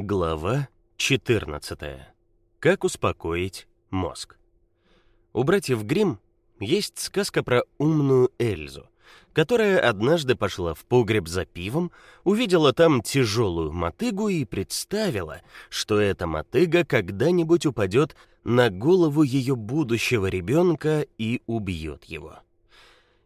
Глава 14. Как успокоить мозг. У братьев Гримм есть сказка про умную Эльзу, которая однажды пошла в погреб за пивом, увидела там тяжелую мотыгу и представила, что эта мотыга когда-нибудь упадет на голову ее будущего ребенка и убьет его.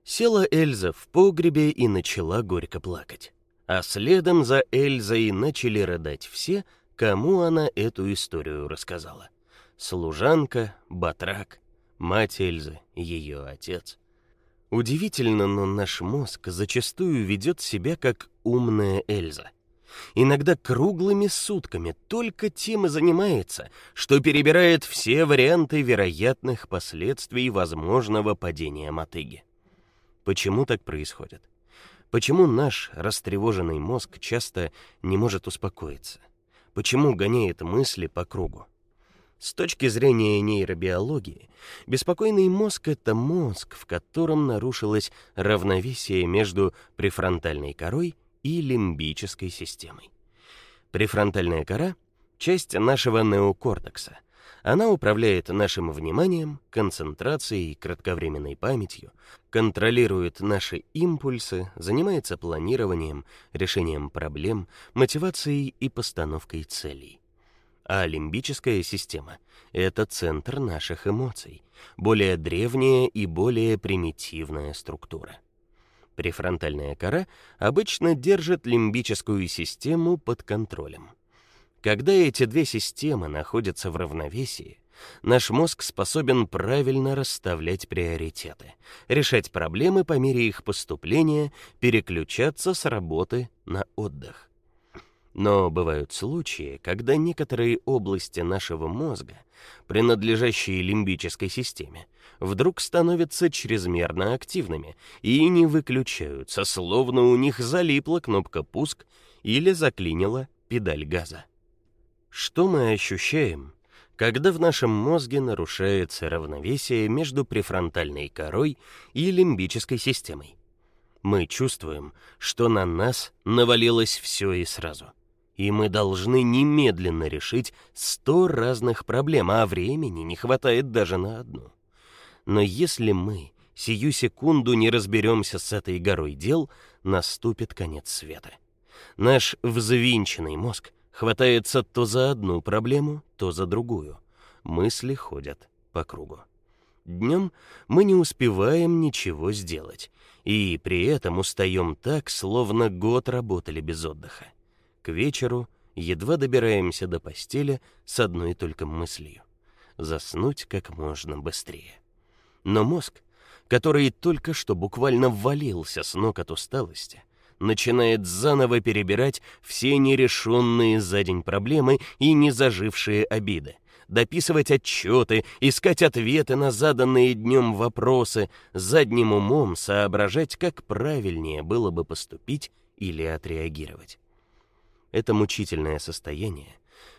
Села Эльза в погребе и начала горько плакать а следом за Эльзой начали рыдать все, кому она эту историю рассказала. Служанка, батрак, мать Эльзы, ее отец. Удивительно, но наш мозг зачастую ведет себя как умная Эльза. Иногда круглыми сутками только тем и занимается, что перебирает все варианты вероятных последствий возможного падения мотыги. Почему так происходит? Почему наш растревоженный мозг часто не может успокоиться? Почему гоняет мысли по кругу? С точки зрения нейробиологии, беспокойный мозг это мозг, в котором нарушилось равновесие между префронтальной корой и лимбической системой. Префронтальная кора часть нашего неокортекса, она управляет нашим вниманием, концентрацией, кратковременной памятью, контролирует наши импульсы, занимается планированием, решением проблем, мотивацией и постановкой целей. А лимбическая система это центр наших эмоций, более древняя и более примитивная структура. Префронтальная кора обычно держит лимбическую систему под контролем. Когда эти две системы находятся в равновесии, наш мозг способен правильно расставлять приоритеты, решать проблемы по мере их поступления, переключаться с работы на отдых. Но бывают случаи, когда некоторые области нашего мозга, принадлежащие лимбической системе, вдруг становятся чрезмерно активными и не выключаются, словно у них залипла кнопка пуск или заклинила педаль газа. Что мы ощущаем, когда в нашем мозге нарушается равновесие между префронтальной корой и лимбической системой? Мы чувствуем, что на нас навалилось все и сразу. И мы должны немедленно решить сто разных проблем, а времени не хватает даже на одну. Но если мы сию секунду не разберемся с этой горой дел, наступит конец света. Наш взвинченный мозг хватается то за одну проблему, то за другую. Мысли ходят по кругу. Днем мы не успеваем ничего сделать, и при этом устаем так, словно год работали без отдыха. К вечеру едва добираемся до постели с одной только мыслью: заснуть как можно быстрее. Но мозг, который только что буквально ввалился с ног от усталости, начинает заново перебирать все нерешенные за день проблемы и незажившие обиды, дописывать отчеты, искать ответы на заданные днем вопросы, задним умом соображать, как правильнее было бы поступить или отреагировать. Это мучительное состояние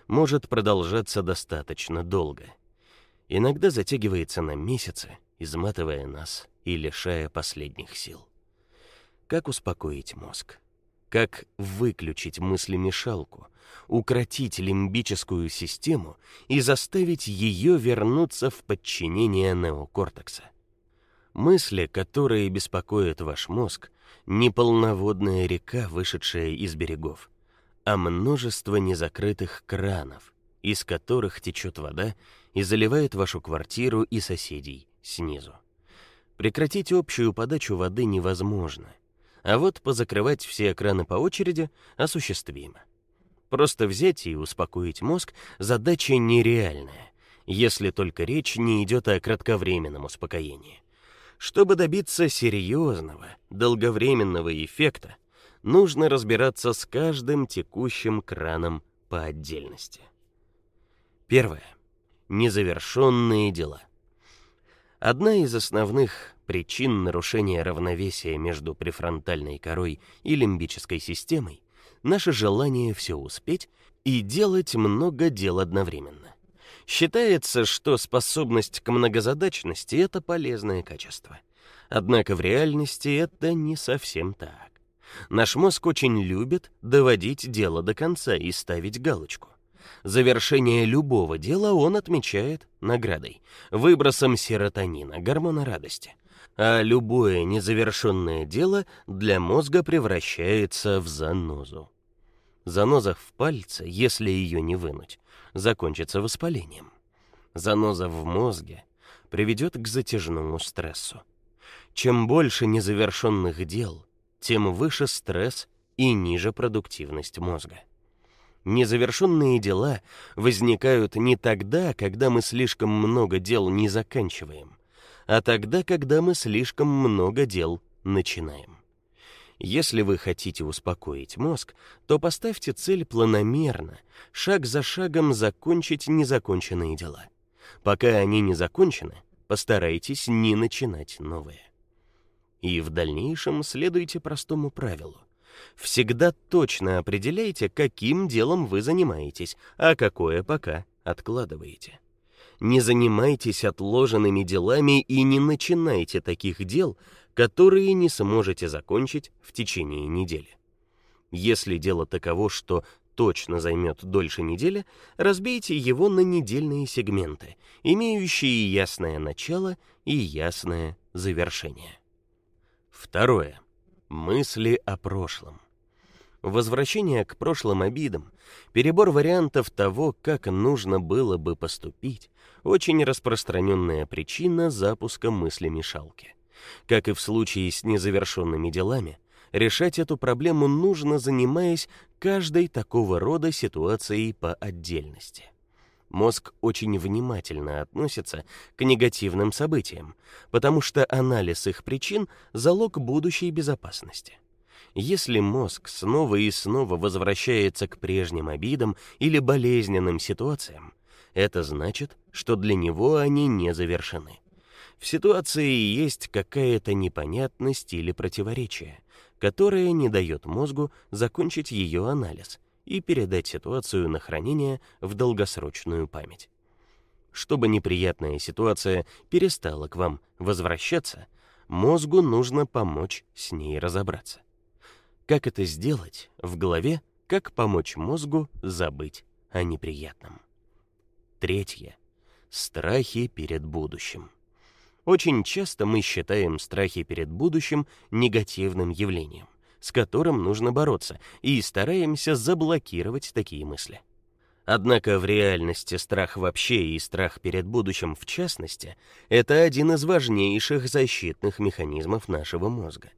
может продолжаться достаточно долго. Иногда затягивается на месяцы, изматывая нас и лишая последних сил. Как успокоить мозг? Как выключить мыслемешалку, укротить лимбическую систему и заставить ее вернуться в подчинение неокортекса? Мысли, которые беспокоят ваш мозг, не полноводная река, вышедшая из берегов, а множество незакрытых кранов, из которых течет вода и заливает вашу квартиру и соседей снизу. Прекратить общую подачу воды невозможно а вот позакрывать все экраны по очереди осуществимо. Просто взять и успокоить мозг задача нереальная, если только речь не идет о кратковременном успокоении. Чтобы добиться серьезного, долговременного эффекта, нужно разбираться с каждым текущим краном по отдельности. Первое. Незавершенные дела. Одна из основных причин нарушения равновесия между префронтальной корой и лимбической системой наше желание все успеть и делать много дел одновременно. Считается, что способность к многозадачности это полезное качество. Однако в реальности это не совсем так. Наш мозг очень любит доводить дело до конца и ставить галочку. Завершение любого дела он отмечает наградой, выбросом серотонина, гормона радости. А любое незавершенное дело для мозга превращается в занозу. Заноза в пальце, если ее не вынуть, закончится воспалением. Заноза в мозге приведет к затяжному стрессу. Чем больше незавершенных дел, тем выше стресс и ниже продуктивность мозга. Незавершенные дела возникают не тогда, когда мы слишком много дел не заканчиваем, а тогда, когда мы слишком много дел начинаем. Если вы хотите успокоить мозг, то поставьте цель планомерно, шаг за шагом закончить незаконченные дела. Пока они не закончены, постарайтесь не начинать новые. И в дальнейшем следуйте простому правилу: всегда точно определяйте, каким делом вы занимаетесь, а какое пока откладываете. Не занимайтесь отложенными делами и не начинайте таких дел, которые не сможете закончить в течение недели. Если дело таково, что точно займет дольше недели, разбейте его на недельные сегменты, имеющие ясное начало и ясное завершение. Второе. Мысли о прошлом. Возвращение к прошлым обидам, перебор вариантов того, как нужно было бы поступить, очень распространенная причина запуска мысли-мешалки. Как и в случае с незавершенными делами, решать эту проблему нужно, занимаясь каждой такого рода ситуацией по отдельности. Мозг очень внимательно относится к негативным событиям, потому что анализ их причин залог будущей безопасности. Если мозг снова и снова возвращается к прежним обидам или болезненным ситуациям, это значит, что для него они не завершены. В ситуации есть какая-то непонятность или противоречие, которое не дает мозгу закончить ее анализ и передать ситуацию на хранение в долгосрочную память. Чтобы неприятная ситуация перестала к вам возвращаться, мозгу нужно помочь с ней разобраться. Как это сделать в голове, как помочь мозгу забыть о неприятном. Третье. Страхи перед будущим. Очень часто мы считаем страхи перед будущим негативным явлением с которым нужно бороться, и стараемся заблокировать такие мысли. Однако в реальности страх вообще и страх перед будущим в частности это один из важнейших защитных механизмов нашего мозга.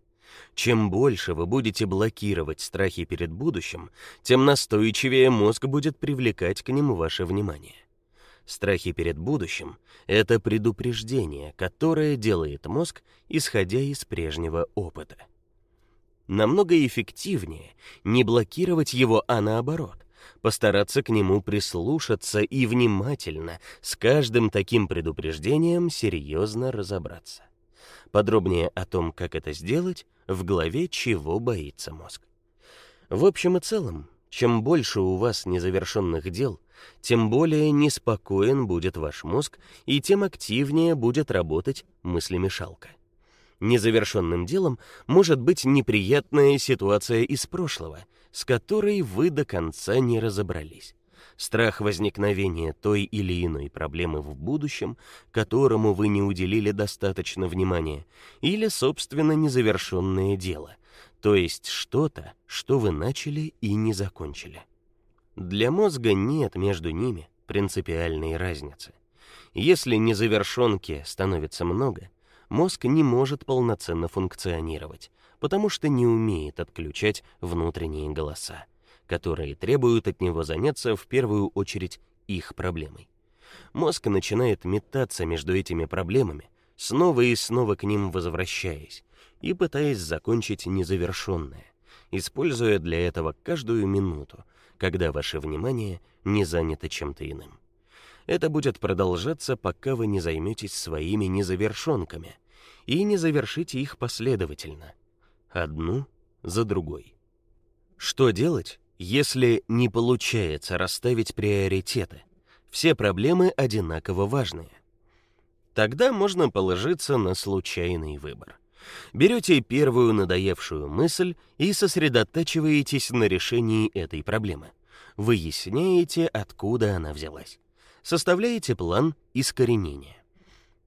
Чем больше вы будете блокировать страхи перед будущим, тем настойчивее мозг будет привлекать к ним ваше внимание. Страхи перед будущим это предупреждение, которое делает мозг, исходя из прежнего опыта намного эффективнее не блокировать его, а наоборот, постараться к нему прислушаться и внимательно с каждым таким предупреждением серьезно разобраться. Подробнее о том, как это сделать, в главе Чего боится мозг. В общем и целом, чем больше у вас незавершенных дел, тем более неспокоен будет ваш мозг и тем активнее будет работать мыслемешалка. Незавершенным делом может быть неприятная ситуация из прошлого, с которой вы до конца не разобрались. Страх возникновения той или иной проблемы в будущем, которому вы не уделили достаточно внимания, или собственно незавершенное дело, то есть что-то, что вы начали и не закончили. Для мозга нет между ними принципиальной разницы. Если незавершенки становится много, мозг не может полноценно функционировать, потому что не умеет отключать внутренние голоса, которые требуют от него заняться в первую очередь их проблемой. Мозг начинает метаться между этими проблемами, снова и снова к ним возвращаясь и пытаясь закончить незавершенное, используя для этого каждую минуту, когда ваше внимание не занято чем-то иным. Это будет продолжаться, пока вы не займетесь своими незавершенками и не завершите их последовательно, одну за другой. Что делать, если не получается расставить приоритеты? Все проблемы одинаково важные. Тогда можно положиться на случайный выбор. Берете первую надоевшую мысль и сосредотачиваетесь на решении этой проблемы. Выясняете, откуда она взялась. Составляете план искоренения.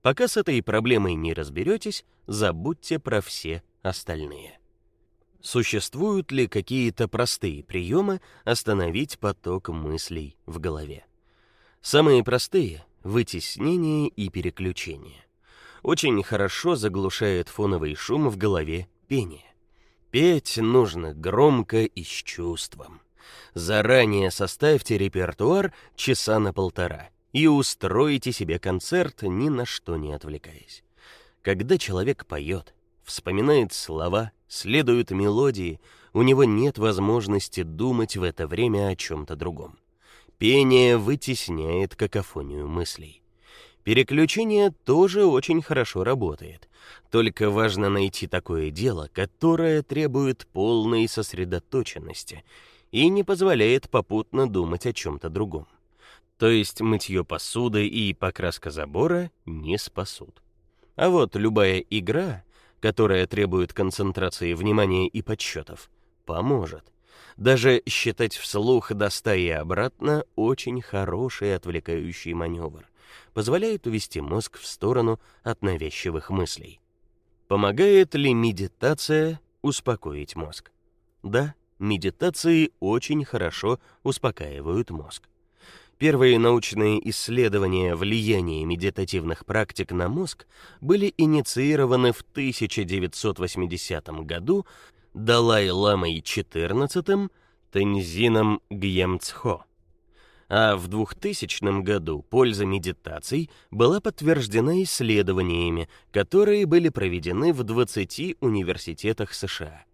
Пока с этой проблемой не разберетесь, забудьте про все остальные. Существуют ли какие-то простые приемы остановить поток мыслей в голове? Самые простые вытеснение и переключение. Очень хорошо заглушает фоновый шум в голове пение. Петь нужно громко и с чувством. Заранее составьте репертуар часа на полтора и устройте себе концерт, ни на что не отвлекаясь. Когда человек поет, вспоминает слова, следует мелодии, у него нет возможности думать в это время о чем то другом. Пение вытесняет какофонию мыслей. Переключение тоже очень хорошо работает. Только важно найти такое дело, которое требует полной сосредоточенности и не позволяет попутно думать о чем то другом. То есть мытье посуды и покраска забора не спасут. А вот любая игра, которая требует концентрации внимания и подсчетов, поможет. Даже считать вслух до ста и обратно очень хороший отвлекающий маневр, позволяет увести мозг в сторону от навязчивых мыслей. Помогает ли медитация успокоить мозг? Да, медитации очень хорошо успокаивают мозг. Первые научные исследования влияния медитативных практик на мозг были инициированы в 1980 году Далай-ламой XIV Тензином Гьямцхо. А в 2000 году польза медитаций была подтверждена исследованиями, которые были проведены в 20 университетах США.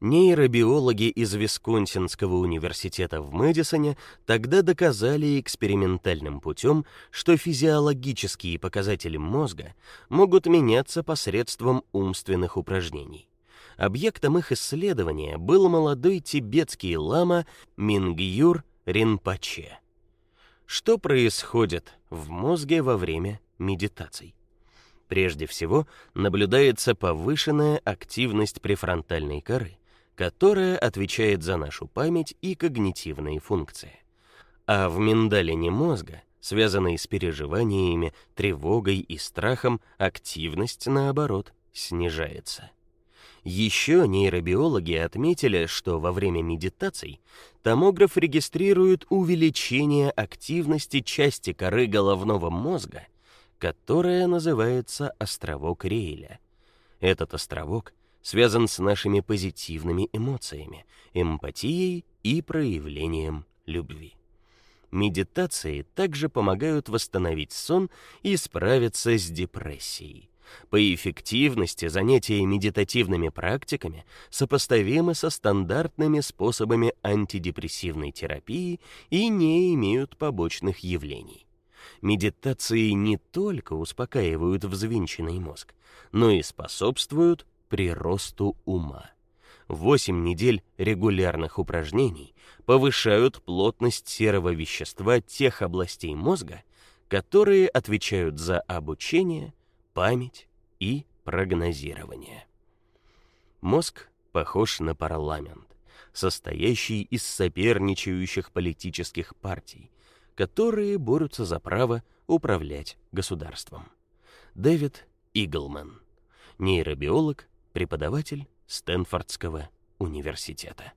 Нейробиологи из Висконсинского университета в Мэдисоне тогда доказали экспериментальным путем, что физиологические показатели мозга могут меняться посредством умственных упражнений. Объектом их исследования был молодой тибетский лама Мингюр Ринпоче. Что происходит в мозге во время медитаций? Прежде всего, наблюдается повышенная активность префронтальной коры, которая отвечает за нашу память и когнитивные функции. А в миндалине мозга, связанной с переживаниями, тревогой и страхом, активность наоборот снижается. Еще нейробиологи отметили, что во время медитаций томограф регистрирует увеличение активности части коры головного мозга, которая называется островок Рейля. Этот островок связан с нашими позитивными эмоциями, эмпатией и проявлением любви. Медитации также помогают восстановить сон и справиться с депрессией. По эффективности занятия медитативными практиками сопоставимы со стандартными способами антидепрессивной терапии и не имеют побочных явлений. Медитации не только успокаивают взвинченный мозг, но и способствуют приросту ума. 8 недель регулярных упражнений повышают плотность серого вещества тех областей мозга, которые отвечают за обучение, память и прогнозирование. Мозг похож на парламент, состоящий из соперничающих политических партий, которые борются за право управлять государством. Дэвид Иглман, нейробиолог, преподаватель Стэнфордского университета.